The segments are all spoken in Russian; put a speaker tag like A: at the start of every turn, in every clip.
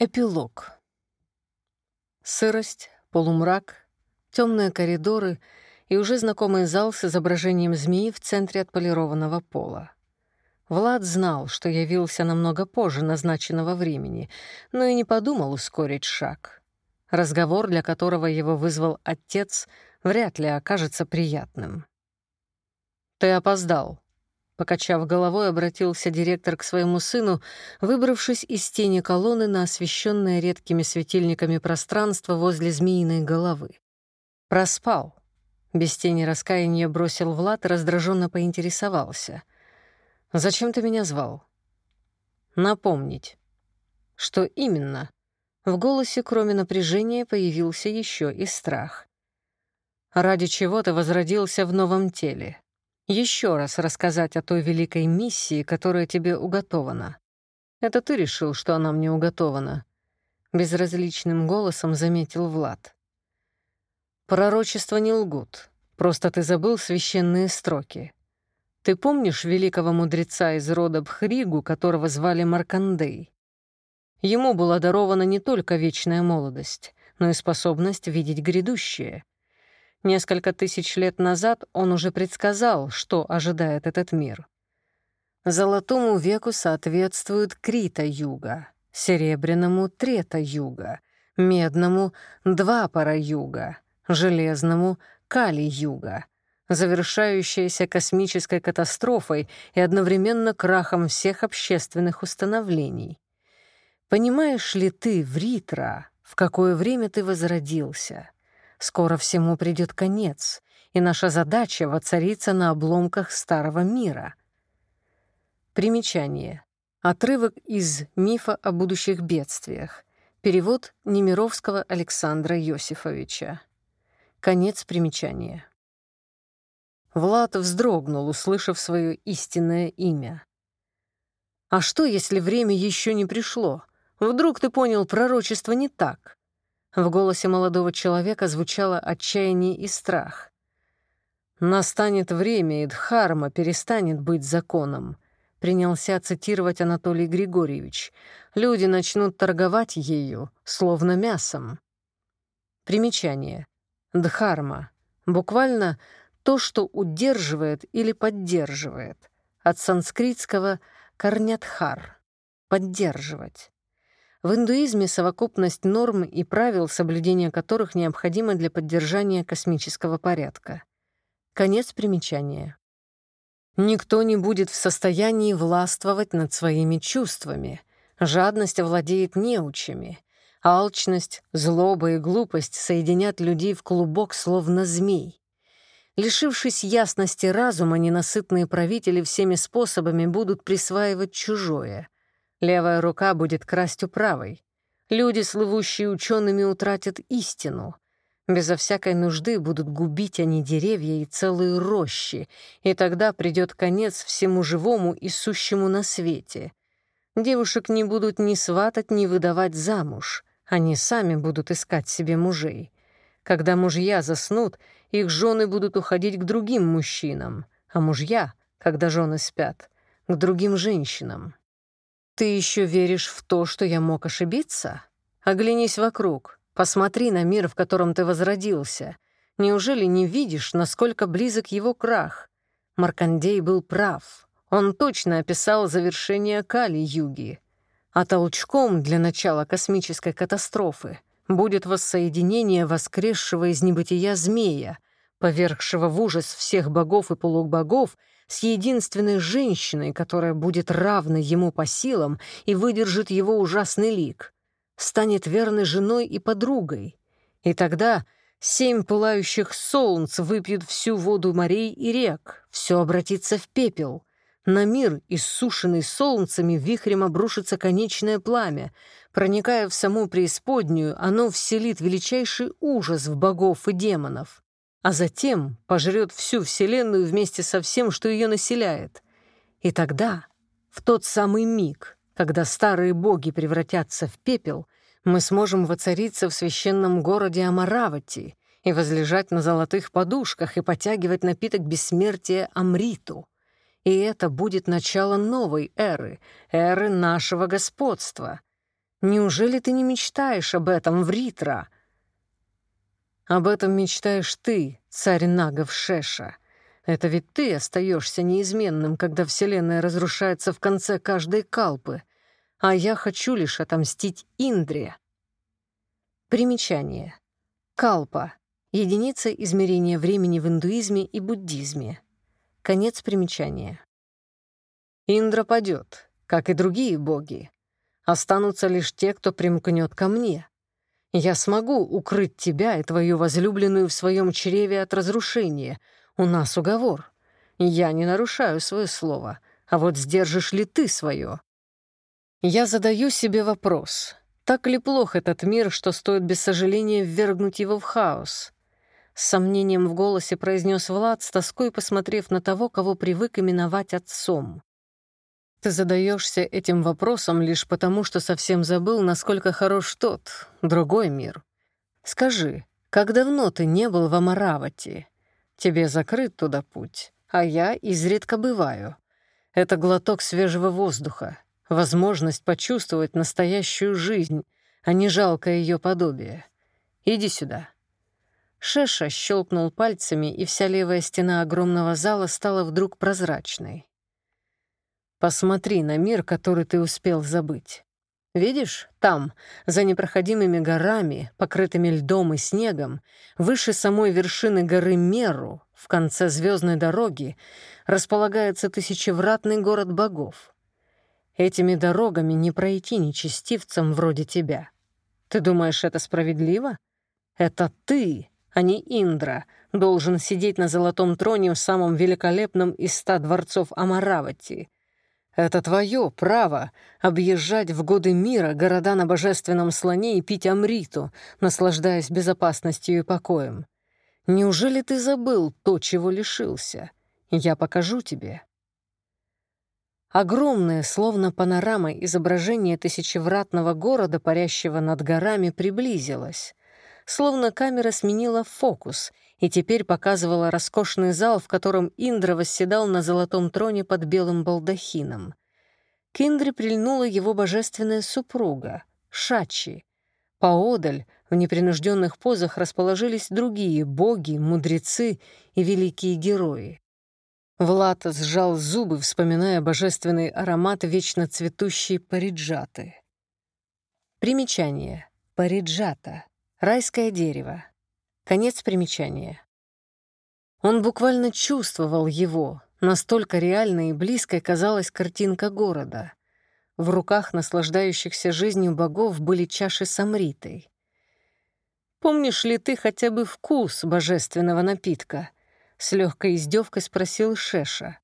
A: Эпилог. Сырость, полумрак, темные коридоры и уже знакомый зал с изображением змеи в центре отполированного пола. Влад знал, что явился намного позже назначенного времени, но и не подумал ускорить шаг. Разговор, для которого его вызвал отец, вряд ли окажется приятным. «Ты опоздал», Покачав головой, обратился директор к своему сыну, выбравшись из тени колонны на освещенное редкими светильниками пространство возле змеиной головы. Проспал. Без тени раскаяния бросил Влад и раздраженно поинтересовался. «Зачем ты меня звал?» «Напомнить». «Что именно?» В голосе, кроме напряжения, появился еще и страх. «Ради чего ты возродился в новом теле?» Еще раз рассказать о той великой миссии, которая тебе уготована. Это ты решил, что она мне уготована?» Безразличным голосом заметил Влад. «Пророчества не лгут. Просто ты забыл священные строки. Ты помнишь великого мудреца из рода Бхригу, которого звали Маркандей? Ему была дарована не только вечная молодость, но и способность видеть грядущее — Несколько тысяч лет назад он уже предсказал, что ожидает этот мир. Золотому веку соответствует Крита-юга, серебряному — Трета-юга, медному — Двапара-юга, железному — Кали-юга, завершающаяся космической катастрофой и одновременно крахом всех общественных установлений. Понимаешь ли ты, Вритра, в какое время ты возродился? Скоро всему придет конец, и наша задача — воцариться на обломках старого мира. Примечание. Отрывок из «Мифа о будущих бедствиях». Перевод Немировского Александра Йосифовича. Конец примечания. Влад вздрогнул, услышав свое истинное имя. «А что, если время еще не пришло? Вдруг ты понял пророчество не так?» В голосе молодого человека звучало отчаяние и страх. «Настанет время, и Дхарма перестанет быть законом», — принялся цитировать Анатолий Григорьевич. «Люди начнут торговать ею, словно мясом». Примечание. Дхарма. Буквально то, что удерживает или поддерживает. От санскритского «корнятхар» — «поддерживать». В индуизме совокупность норм и правил, соблюдение которых необходимо для поддержания космического порядка. Конец примечания. Никто не будет в состоянии властвовать над своими чувствами. Жадность овладеет неучами. Алчность, злоба и глупость соединят людей в клубок, словно змей. Лишившись ясности разума, ненасытные правители всеми способами будут присваивать чужое — Левая рука будет красть у правой. Люди, слывущие учеными, утратят истину. Безо всякой нужды будут губить они деревья и целые рощи, и тогда придет конец всему живому и сущему на свете. Девушек не будут ни сватать, ни выдавать замуж. Они сами будут искать себе мужей. Когда мужья заснут, их жены будут уходить к другим мужчинам, а мужья, когда жены спят, к другим женщинам. «Ты еще веришь в то, что я мог ошибиться? Оглянись вокруг, посмотри на мир, в котором ты возродился. Неужели не видишь, насколько близок его крах? Маркандей был прав. Он точно описал завершение Кали-юги. А толчком для начала космической катастрофы будет воссоединение воскресшего из небытия змея, повергшего в ужас всех богов и полубогов с единственной женщиной, которая будет равна ему по силам и выдержит его ужасный лик, станет верной женой и подругой. И тогда семь пылающих солнц выпьют всю воду морей и рек, все обратится в пепел. На мир, иссушенный солнцами, вихрем обрушится конечное пламя. Проникая в саму преисподнюю, оно вселит величайший ужас в богов и демонов а затем пожрет всю Вселенную вместе со всем, что ее населяет. И тогда, в тот самый миг, когда старые боги превратятся в пепел, мы сможем воцариться в священном городе Амаравати и возлежать на золотых подушках и потягивать напиток бессмертия Амриту. И это будет начало новой эры, эры нашего господства. Неужели ты не мечтаешь об этом, Вритра?» «Об этом мечтаешь ты, царь нагов Шеша. Это ведь ты остаешься неизменным, когда Вселенная разрушается в конце каждой калпы, а я хочу лишь отомстить Индре». Примечание. Калпа — единица измерения времени в индуизме и буддизме. Конец примечания. Индра падет, как и другие боги. Останутся лишь те, кто примкнет ко мне. Я смогу укрыть тебя и твою возлюбленную в своем чреве от разрушения. У нас уговор. Я не нарушаю свое слово, а вот сдержишь ли ты свое? Я задаю себе вопрос. Так ли плох этот мир, что стоит без сожаления ввергнуть его в хаос? С сомнением в голосе произнес Влад, с тоской посмотрев на того, кого привык именовать отцом. Ты задаешься этим вопросом лишь потому, что совсем забыл, насколько хорош тот, другой мир. Скажи, как давно ты не был в Амаравати? Тебе закрыт туда путь, а я изредка бываю. Это глоток свежего воздуха, возможность почувствовать настоящую жизнь, а не жалкое ее подобие. Иди сюда». Шеша щелкнул пальцами, и вся левая стена огромного зала стала вдруг прозрачной. Посмотри на мир, который ты успел забыть. Видишь, там, за непроходимыми горами, покрытыми льдом и снегом, выше самой вершины горы Меру, в конце звездной дороги, располагается тысячевратный город богов. Этими дорогами не пройти нечестивцам вроде тебя. Ты думаешь, это справедливо? Это ты, а не Индра, должен сидеть на золотом троне в самом великолепном из ста дворцов Амаравати — это твое право — объезжать в годы мира города на божественном слоне и пить амриту, наслаждаясь безопасностью и покоем. Неужели ты забыл то, чего лишился? Я покажу тебе». Огромное, словно панорама, изображение тысячевратного города, парящего над горами, приблизилось. Словно камера сменила фокус — и теперь показывала роскошный зал, в котором Индра восседал на золотом троне под белым балдахином. К Индре прильнула его божественная супруга, Шачи. Поодаль, в непринужденных позах, расположились другие боги, мудрецы и великие герои. Влад сжал зубы, вспоминая божественный аромат вечно цветущей париджаты. Примечание. Париджата. Райское дерево. Конец примечания. Он буквально чувствовал его, настолько реальной и близкой казалась картинка города. В руках наслаждающихся жизнью богов были чаши с амритой. «Помнишь ли ты хотя бы вкус божественного напитка?» — с легкой издевкой спросил Шеша.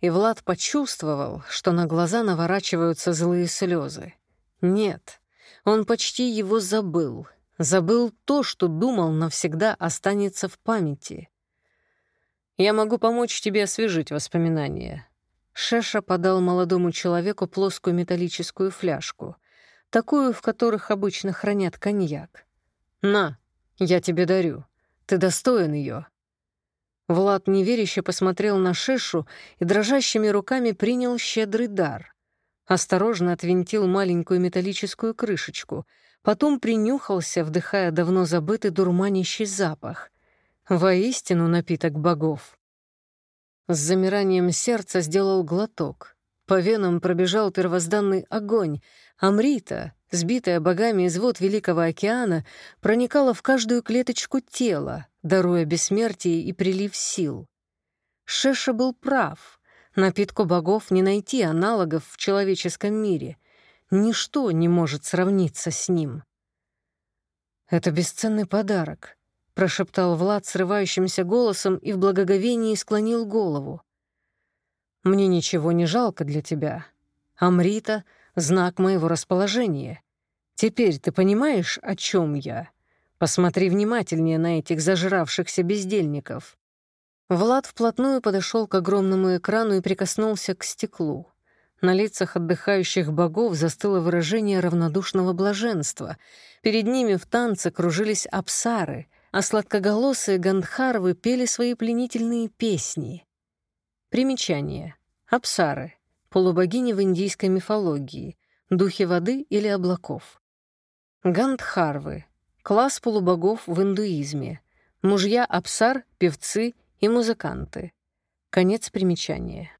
A: И Влад почувствовал, что на глаза наворачиваются злые слезы. Нет, он почти его забыл, Забыл то, что думал навсегда останется в памяти. «Я могу помочь тебе освежить воспоминания». Шеша подал молодому человеку плоскую металлическую фляжку, такую, в которых обычно хранят коньяк. «На, я тебе дарю. Ты достоин ее. Влад неверяще посмотрел на Шешу и дрожащими руками принял щедрый дар. Осторожно отвинтил маленькую металлическую крышечку — Потом принюхался, вдыхая давно забытый дурманящий запах. Воистину напиток богов. С замиранием сердца сделал глоток. По венам пробежал первозданный огонь. Амрита, сбитая богами из вод Великого океана, проникала в каждую клеточку тела, даруя бессмертие и прилив сил. Шеша был прав. Напитку богов не найти аналогов в человеческом мире — Ничто не может сравниться с ним. «Это бесценный подарок», — прошептал Влад срывающимся голосом и в благоговении склонил голову. «Мне ничего не жалко для тебя. Амрита — знак моего расположения. Теперь ты понимаешь, о чем я? Посмотри внимательнее на этих зажравшихся бездельников». Влад вплотную подошел к огромному экрану и прикоснулся к стеклу. На лицах отдыхающих богов застыло выражение равнодушного блаженства. Перед ними в танце кружились апсары, а сладкоголосые гандхарвы пели свои пленительные песни. Примечание. Апсары — полубогини в индийской мифологии, духи воды или облаков. Гандхарвы — класс полубогов в индуизме, мужья Апсар, певцы и музыканты. Конец примечания.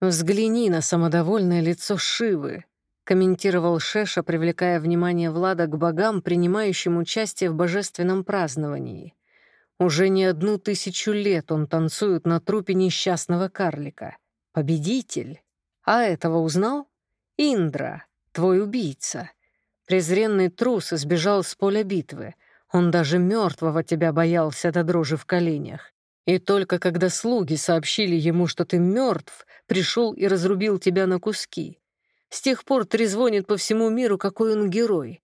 A: «Взгляни на самодовольное лицо Шивы», — комментировал Шеша, привлекая внимание Влада к богам, принимающим участие в божественном праздновании. Уже не одну тысячу лет он танцует на трупе несчастного карлика. Победитель. А этого узнал? Индра, твой убийца. Презренный трус избежал с поля битвы. Он даже мертвого тебя боялся до дрожи в коленях. И только когда слуги сообщили ему, что ты мертв, пришел и разрубил тебя на куски. С тех пор трезвонит по всему миру, какой он герой.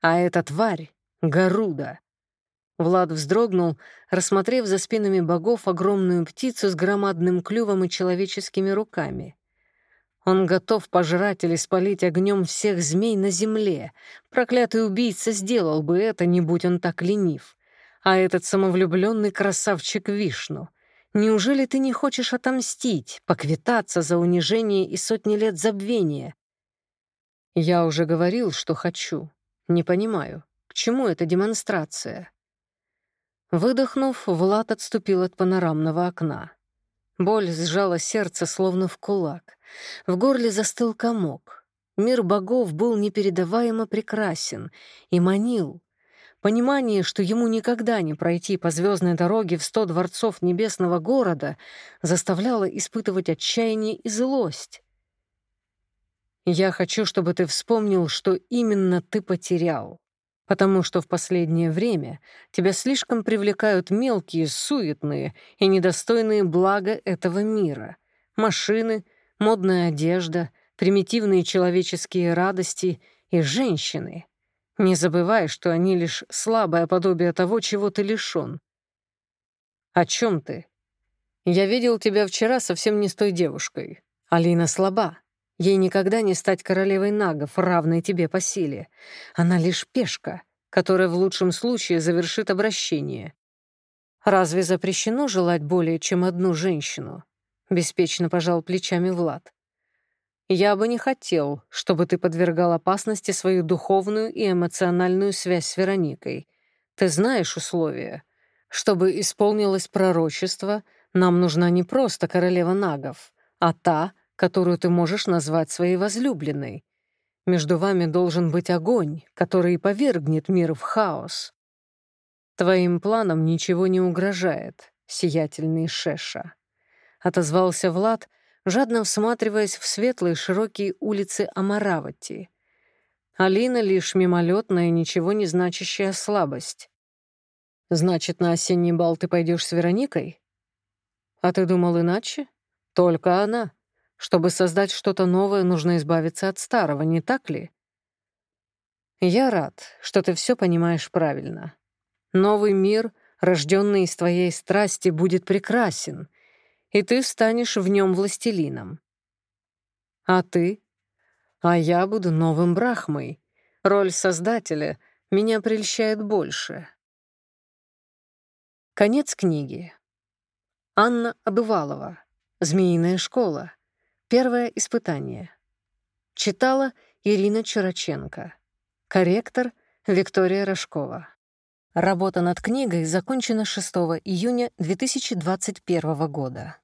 A: А эта тварь — Гаруда. Влад вздрогнул, рассмотрев за спинами богов огромную птицу с громадным клювом и человеческими руками. Он готов пожрать или спалить огнем всех змей на земле. Проклятый убийца сделал бы это, не будь он так ленив. А этот самовлюбленный красавчик Вишну. Неужели ты не хочешь отомстить, поквитаться за унижение и сотни лет забвения? Я уже говорил, что хочу. Не понимаю, к чему эта демонстрация? Выдохнув, Влад отступил от панорамного окна. Боль сжала сердце, словно в кулак. В горле застыл комок. Мир богов был непередаваемо прекрасен и манил. Понимание, что ему никогда не пройти по звездной дороге в сто дворцов небесного города, заставляло испытывать отчаяние и злость. «Я хочу, чтобы ты вспомнил, что именно ты потерял», потому что в последнее время тебя слишком привлекают мелкие, суетные и недостойные блага этого мира. Машины, модная одежда, примитивные человеческие радости и женщины. Не забывай, что они лишь слабое подобие того, чего ты лишён. О чем ты? Я видел тебя вчера совсем не с той девушкой. Алина слаба. Ей никогда не стать королевой нагов, равной тебе по силе. Она лишь пешка, которая в лучшем случае завершит обращение. Разве запрещено желать более чем одну женщину? Беспечно пожал плечами Влад. Я бы не хотел, чтобы ты подвергал опасности свою духовную и эмоциональную связь с Вероникой. Ты знаешь условия. Чтобы исполнилось пророчество, нам нужна не просто королева нагов, а та, которую ты можешь назвать своей возлюбленной. Между вами должен быть огонь, который повергнет мир в хаос. Твоим планам ничего не угрожает, сиятельный Шеша. Отозвался Влад, жадно всматриваясь в светлые широкие улицы Амаравати. Алина — лишь мимолетная, ничего не значащая слабость. «Значит, на осенний бал ты пойдешь с Вероникой?» «А ты думал иначе? Только она. Чтобы создать что-то новое, нужно избавиться от старого, не так ли? Я рад, что ты все понимаешь правильно. Новый мир, рожденный из твоей страсти, будет прекрасен, и ты станешь в нем властелином. А ты? А я буду новым Брахмой. Роль создателя меня прельщает больше. Конец книги. Анна Обывалова. «Змеиная школа». Первое испытание. Читала Ирина Чураченко. Корректор Виктория Рожкова. Работа над книгой закончена 6 июня 2021 года.